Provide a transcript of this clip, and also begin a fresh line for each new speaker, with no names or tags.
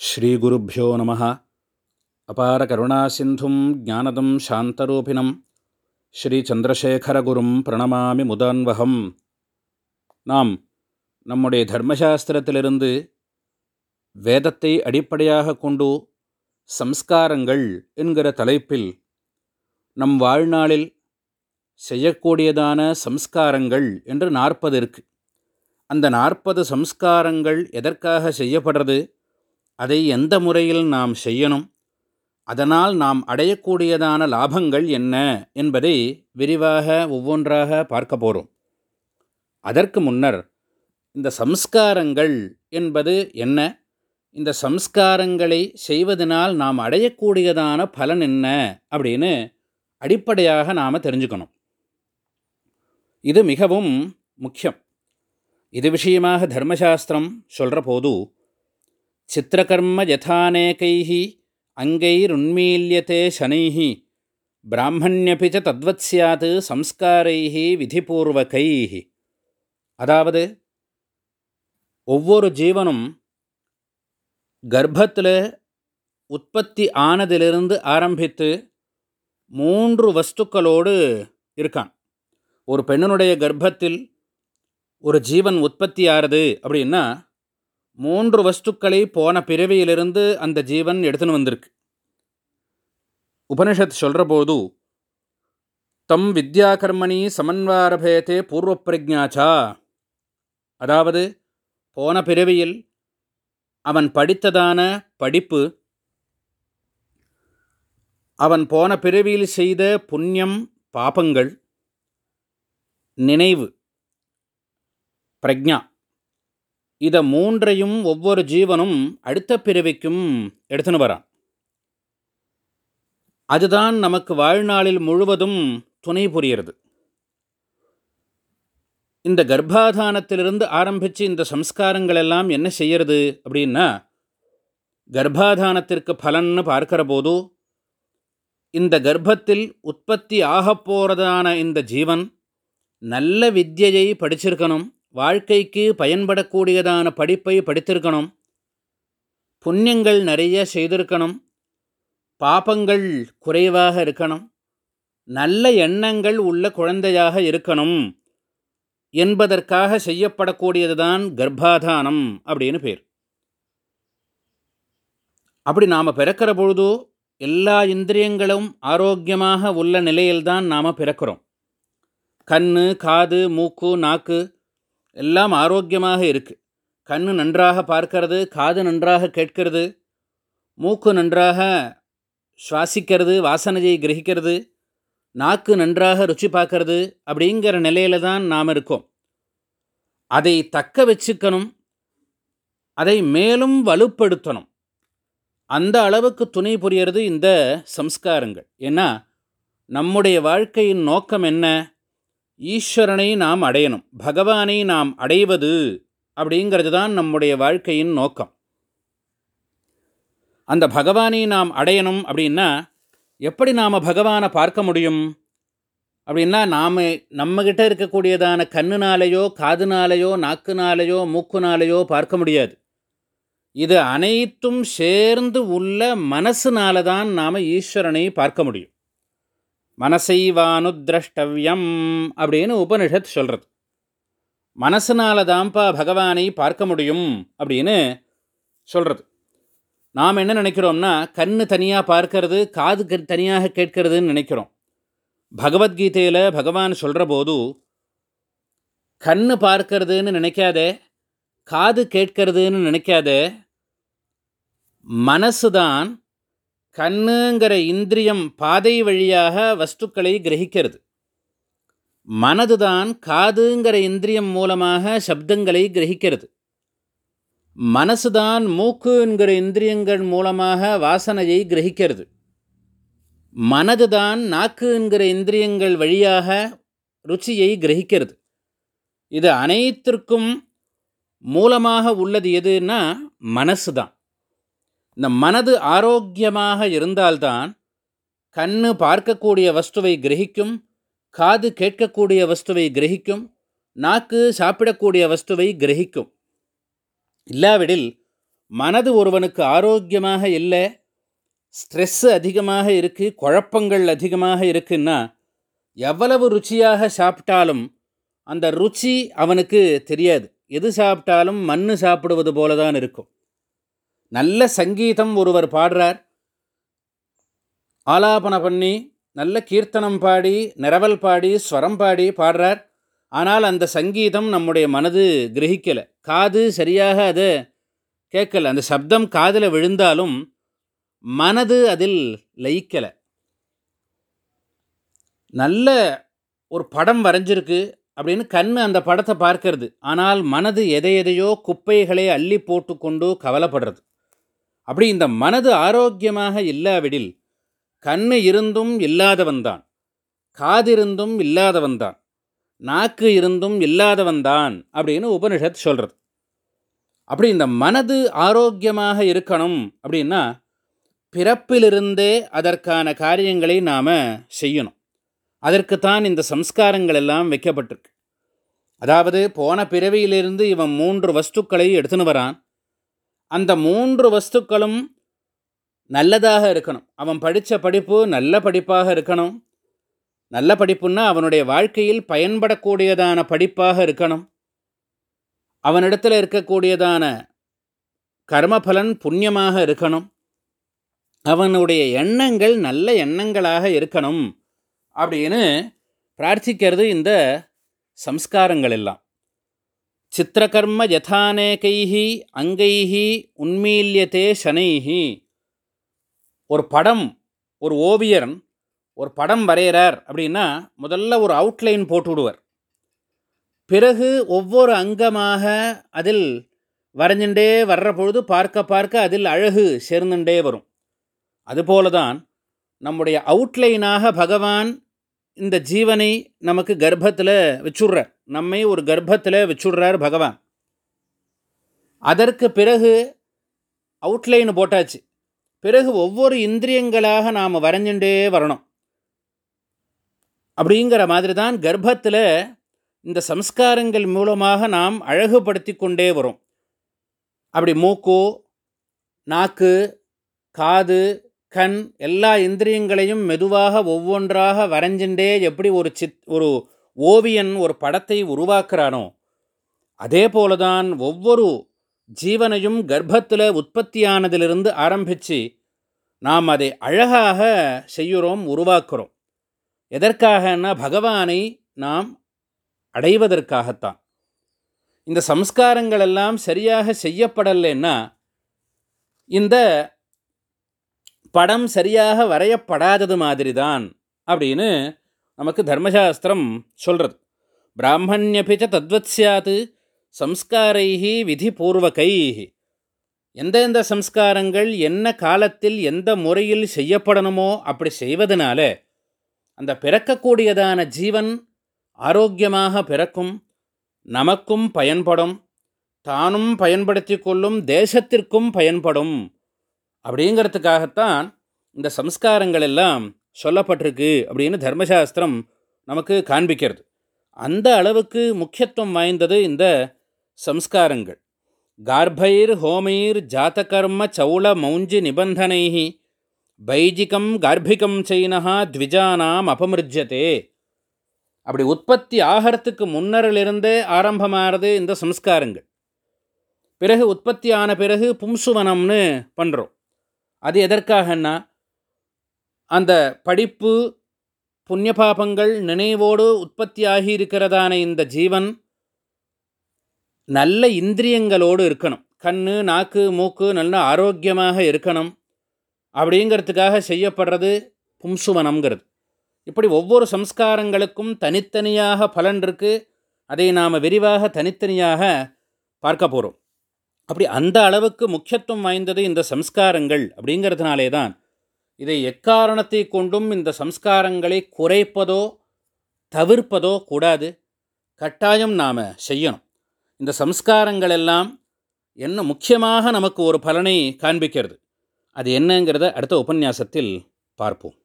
ஸ்ரீகுருப்போ நம. அபார கருணாசிந்தும் ஜானதம் சாந்தரூபிணம். ஸ்ரீ சந்திரசேகரகுரும் பிரணமாமி முதான்வகம். நாம் நம்முடைய தர்மசாஸ்திரத்திலிருந்து வேதத்தை அடிப்படையாக கொண்டு சம்ஸ்காரங்கள் என்கிற தலைப்பில் நம் வாழ்நாளில் செய்யக்கூடியதான சம்ஸ்காரங்கள் என்று நாற்பது இருக்குது அந்த நாற்பது சம்ஸ்காரங்கள் எதற்காக செய்யப்படுறது? அதை எந்த முறையில் நாம் செய்யணும்? அதனால் நாம் அடையக்கூடியதான லாபங்கள் என்ன? என்பதை விரிவாக ஒவ்வொன்றாக பார்க்க போகிறோம் அதற்கு முன்னர் இந்த சம்ஸ்காரங்கள் என்பது என்ன? இந்த சம்ஸ்காரங்களை செய்வதனால் நாம் அடையக்கூடியதான பலன் என்ன? அப்படின்னு அடிப்படையாக நாம் தெரிஞ்சுக்கணும். இது மிகவும் முக்கியம். இது விஷயமாக தர்மசாஸ்திரம் சொல்கிற போது சித்திரகர்ம யதானேகைः அங்கைருன்மீல்யத்தே சனைः பிராமணியபி தத்வத் சியாத் சம்ஸ்காரை விதிபூர்வகை. அதாவது ஒவ்வொரு ஜீவனும் கர்ப்பத்தில் உற்பத்தி ஆனதிலிருந்து ஆரம்பித்து மூன்று வஸ்துக்களோடு இருக்கான். ஒரு பெண்ணினுடைய கர்ப்பத்தில் ஒரு ஜீவன் உற்பத்தி ஆறுது அப்படின்னா மூன்று வஸ்துக்களை போன பிறவியிலிருந்து அந்த ஜீவன் எடுத்துன்னு வந்திருக்கு. உபனிஷத் சொல்கிற போது தம் வித்யா கர்மணி பூர்வ பிரஜாச்சா அதாவது போன பிறவியில் அவன் படித்ததான படிப்பு அவன் போன பிறவியில் செய்த புண்ணியம் பாபங்கள் நினைவு பிரஜா இதை மூன்றையும் ஒவ்வொரு ஜீவனும் அடுத்த பிறவிக்கும் எடுத்துன்னு வரான். அதுதான் நமக்கு வாழ்நாளில் முழுவதும் துணை புரிகிறது. இந்த கர்ப்பாதானத்திலிருந்து ஆரம்பித்து இந்த சம்ஸ்காரங்கள் எல்லாம் என்ன செய்யறது அப்படின்னா கர்ப்பாதானத்திற்கு பலன்னு பார்க்கிற போது இந்த கர்ப்பத்தில் உற்பத்தி ஆகப்போகிறதான இந்த ஜீவன் நல்ல வித்தியை படிச்சிருக்கணும். வாழ்க்கைக்கு பயன்படக்கூடியதான படிப்பை படித்திருக்கணும். புண்ணியங்கள் நிறைய செய்திருக்கணும். பாப்பங்கள் குறைவாக இருக்கணும். நல்ல எண்ணங்கள் உள்ள குழந்தையாக இருக்கணும். என்பதற்காக செய்யப்படக்கூடியது தான் கர்ப்பாதானம் அப்படின்னு பேர். அப்படி நாம் பிறக்கிற பொழுது எல்லா இந்திரியங்களும் ஆரோக்கியமாக உள்ள நிலையில்தான் நாம் பிறக்கிறோம். கண் காது மூக்கு நாக்கு எல்லாம் ஆரோக்கியமாக இருக்குது கண் நன்றாக பார்க்கறது காது நன்றாக கேட்கிறது மூக்கு நன்றாக சுவாசிக்கிறது வாசனையை கிரகிக்கிறது நாக்கு நன்றாக ருச்சி பார்க்கறது அப்படிங்கிற நிலையில தான் நாம் இருக்கோம். அதை தக்க வச்சுக்கணும் அதை மேலும் வலுப்படுத்தணும். அந்த அளவுக்கு துணை புரியறது இந்த சம்ஸ்காரங்கள். ஏன்னா நம்முடைய வாழ்க்கையின் நோக்கம் என்ன? ஈஸ்வரனை நாம் அடையணும். பகவானை நாம் அடைவது அப்படிங்கிறது தான் நம்முடைய வாழ்க்கையின் நோக்கம். அந்த பகவானை நாம் அடையணும் அப்படின்னா எப்படி நாம் பகவானை பார்க்க முடியும்? அப்படின்னா நாம் நம்மக்கிட்ட இருக்கக்கூடியதான கண்ணுனாலேயோ காதுனாலேயோ நாக்குனாலேயோ மூக்குனாலேயோ பார்க்க முடியாது. இது அனைத்தும் சேர்ந்து உள்ள மனசுனால தான் நாம் ஈஸ்வரனை பார்க்க முடியும். மனசைவானுதிரஷ்டவியம் அப்படின்னு உபனிஷத் சொல்கிறது மனசுனால தான்ப்பா பகவானை பார்க்க முடியும் அப்படின்னு சொல்கிறது நாம் என்ன நினைக்கிறோம்னா கண் தனியாக பார்க்கறது காது தனியாக கேட்கறதுன்னு நினைக்கிறோம். பகவத்கீதையில் பகவான் சொல்கிற போது கண் பார்க்கறதுன்னு நினைக்காதே காது கேட்கறதுன்னு நினைக்காதே மனசு தான் கண்ணுங்கிற இந்திரியம் பாதை வழியாக வஸ்துக்களை கிரகிக்கிறது. மனதுதான் காதுங்கிற இந்திரியம் மூலமாக சப்தங்களை கிரகிக்கிறது. மனசுதான் மூக்குங்கிற இந்திரியங்கள் மூலமாக வாசனையை கிரகிக்கிறது. மனதுதான் நாக்கு என்கிற இந்திரியங்கள் வழியாக ருச்சியை கிரகிக்கிறது. இது அனைத்திற்கும் மூலமாக உள்ளது எதுன்னா மனசு தான் இந்த மனது ஆரோக்கியமாக இருந்தால்தான் கண்ணு பார்க்கக்கூடிய வஸ்துவை கிரகிக்கும் காது கேட்கக்கூடிய வஸ்துவை கிரகிக்கும் நாக்கு சாப்பிடக்கூடிய வஸ்துவை கிரகிக்கும். இல்லாவிடில் மனது ஒருவனுக்கு ஆரோக்கியமாக இல்லை ஸ்ட்ரெஸ்ஸு அதிகமாக இருக்குது குழப்பங்கள் அதிகமாக இருக்குன்னா எவ்வளவு ருச்சியாக சாப்பிட்டாலும் அந்த ருச்சி அவனுக்கு தெரியாது. எது சாப்பிட்டாலும் மண் சாப்பிடுவது போல தான் இருக்கும். நல்ல சங்கீதம் ஒருவர் பாடுறார். ஆலாபனை பண்ணி நல்ல கீர்த்தனம் பாடி நிரவல் பாடி ஸ்வரம் பாடி பாடுறார். ஆனால் அந்த சங்கீதம் நம்முடைய மனது கிரகிக்கலை. காது சரியாக அதை கேட்கல. அந்த சப்தம் காதில் விழுந்தாலும் மனது அதில் லயிக்கலை. நல்ல ஒரு படம் வரைஞ்சிருக்கு அப்படின்னு கண் அந்த படத்தை பார்க்கறது. ஆனால் மனது எதை எதையோ குப்பைகளை அள்ளி போட்டுக்கொண்டு கவலைப்படுறது. அப்படி இந்த மனது ஆரோக்கியமாக இல்லாவிடில் கண் இருந்தும் இல்லாதவன்தான் காதிருந்தும் இல்லாதவன்தான் நாக்கு இருந்தும் இல்லாதவன்தான் அப்படின்னு உபனிஷத் சொல்கிறது அப்படி இந்த மனது ஆரோக்கியமாக இருக்கணும் அப்படின்னா பிறப்பிலிருந்தே அதற்கான காரியங்களை நாம் செய்யணும். அதற்குத்தான் இந்த சம்ஸ்காரங்கள் எல்லாம் வைக்கப்பட்டிருக்கு. அதாவது போன பிறவியிலிருந்து இவன் மூன்று வஸ்துக்களை எடுத்துன்னு வரான். அந்த மூன்று வஸ்துக்களும் நல்லதாக இருக்கணும். அவன் படித்த படிப்பு நல்ல படிப்பாக இருக்கணும். நல்ல படிப்புன்னா அவனுடைய வாழ்க்கையில் பயன்படக்கூடியதான படிப்பாக இருக்கணும். அவனிடத்தில் இருக்கக்கூடியதான கர்மபலன் புண்ணியமாக இருக்கணும். அவனுடைய எண்ணங்கள் நல்ல எண்ணங்களாக இருக்கணும் அப்படின்னு பிரார்த்திக்கிறது இந்த சம்ஸ்காரங்கள் எல்லாம். சித்திரகர்ம யதானேகை அங்கைஹி உன்மீல்யத்தே சனைஹி. ஒரு படம் ஒரு ஓவியர் ஒரு படம் வரைகிறார் அப்படின்னா முதல்ல ஒரு அவுட்லைன் போட்டு விடுவார் பிறகு ஒவ்வொரு அங்கமாக அதில் வரைஞ்சுட்டே வர்ற பொழுது பார்க்க பார்க்க அதில் அழகு சேர்ந்துட்டே வரும். அதுபோல தான் நம்முடைய அவுட்லைனாக பகவான் இந்த ஜீவனை நமக்கு கர்ப்பத்தில் வச்சுடுறார் நம்மை ஒரு கர்ப்பத்தில் வச்சுடுறார் பகவான். அதற்கு பிறகு அவுட்லைன் போட்டாச்சு. பிறகு ஒவ்வொரு இந்திரியங்களாக நாம் வரைஞ்சுட்டே வரணும். அப்படிங்கிற மாதிரி தான் கர்ப்பத்தில் இந்த சம்ஸ்காரங்கள் மூலமாக நாம் அழகுபடுத்தி கொண்டே வரும். அப்படி மூக்கு நாக்கு காது கண் எல்லா இந்திரியங்களையும் மெதுவாக ஒவ்வொன்றாக வரைஞ்சுட்டே எப்படி ஒரு சித் ஒரு ஓவியன் ஒரு படத்தை உருவாக்குறானோ? அதே போலதான் ஒவ்வொரு ஜீவனையும் கர்ப்பத்தில் உற்பத்தியானதிலிருந்து ஆரம்பித்து நாம் அதை அழகாக செய்கிறோம் உருவாக்குறோம். எதற்காகன்னா பகவானை நாம் அடைவதற்காகத்தான். இந்த சம்ஸ்காரங்கள் எல்லாம் சரியாக செய்யப்படலைன்னா இந்த படம் சரியாக வரையப்படாதது மாதிரி தான் அப்படின்னு நமக்கு தர்மசாஸ்திரம் சொல்கிறது பிராமணியபிச்ச தத்வத் சாத்து சம்ஸ்காரைஹி விதிபூர்வகைஹி. எந்தெந்த சம்ஸ்காரங்கள் என்ன காலத்தில் எந்த முறையில் செய்யப்படணுமோ அப்படி செய்வதனால அந்த பிறக்கக்கூடியதான ஜீவன் ஆரோக்கியமாக பிறக்கும் நமக்கும் பயன்படும் தானும் பயன்படுத்தி கொள்ளும் தேசத்திற்கும் பயன்படும். அப்படிங்கிறதுக்காகத்தான் இந்த சம்ஸ்காரங்கள் எல்லாம் சொல்லப்பட்டிருக்கு அப்படின்னு தர்மசாஸ்திரம் நமக்கு காண்பிக்கிறது. அந்த அளவுக்கு முக்கியத்துவம் வாய்ந்தது இந்த சம்ஸ்காரங்கள். கார்பைர் ஹோமைர் ஜாத்தகர்ம சௌள மௌஞ்சி நிபந்தனை பைஜிகம் கார்பிகம் செய்னஹா த்விஜானாம் அபமிருஜ்யத்தே அப்படி உற்பத்தி ஆகிறதுக்கு முன்னரிலிருந்தே ஆரம்பமாகிறது இந்த சம்ஸ்காரங்கள். பிறகு உற்பத்தி ஆன பிறகு பும்சுவனம்னு பண்ணுறோம் அது எதற்காகன்னா அந்த படிப்பு புண்ணிய பாபங்கள் நினைவோடு உற்பத்தி ஆகியிருக்கிறதான இந்த ஜீவன் நல்ல இந்திரியங்களோடு இருக்கணும். கண் நாக்கு மூக்கு நல்ல ஆரோக்கியமாக இருக்கணும். அப்படிங்கிறதுக்காக செய்யப்படுறது பும்சுவனம்ங்கிறது. இப்படி ஒவ்வொரு சம்ஸ்காரங்களுக்கும் தனித்தனியாக பலன் இருக்குது அதை நாம் விரிவாக தனித்தனியாக பார்க்க போகிறோம் அப்படி அந்த அளவுக்கு முக்கியத்துவம் வாய்ந்தது இந்த சம்ஸ்காரங்கள் அப்படிங்கிறதுனாலே தான் இதை எக்காரணத்தை கொண்டும் இந்த சம்ஸ்காரங்களை குறைப்பதோ தவிர்ப்பதோ கூடாது. கட்டாயம் நாம் செய்யணும். இந்த சம்ஸ்காரங்கள் எல்லாம் என்ன முக்கியமாக நமக்கு ஒரு பலனை காண்பிக்கிறது. அது என்னங்கிறத அடுத்த உபன்யாசத்தில் பார்ப்போம்.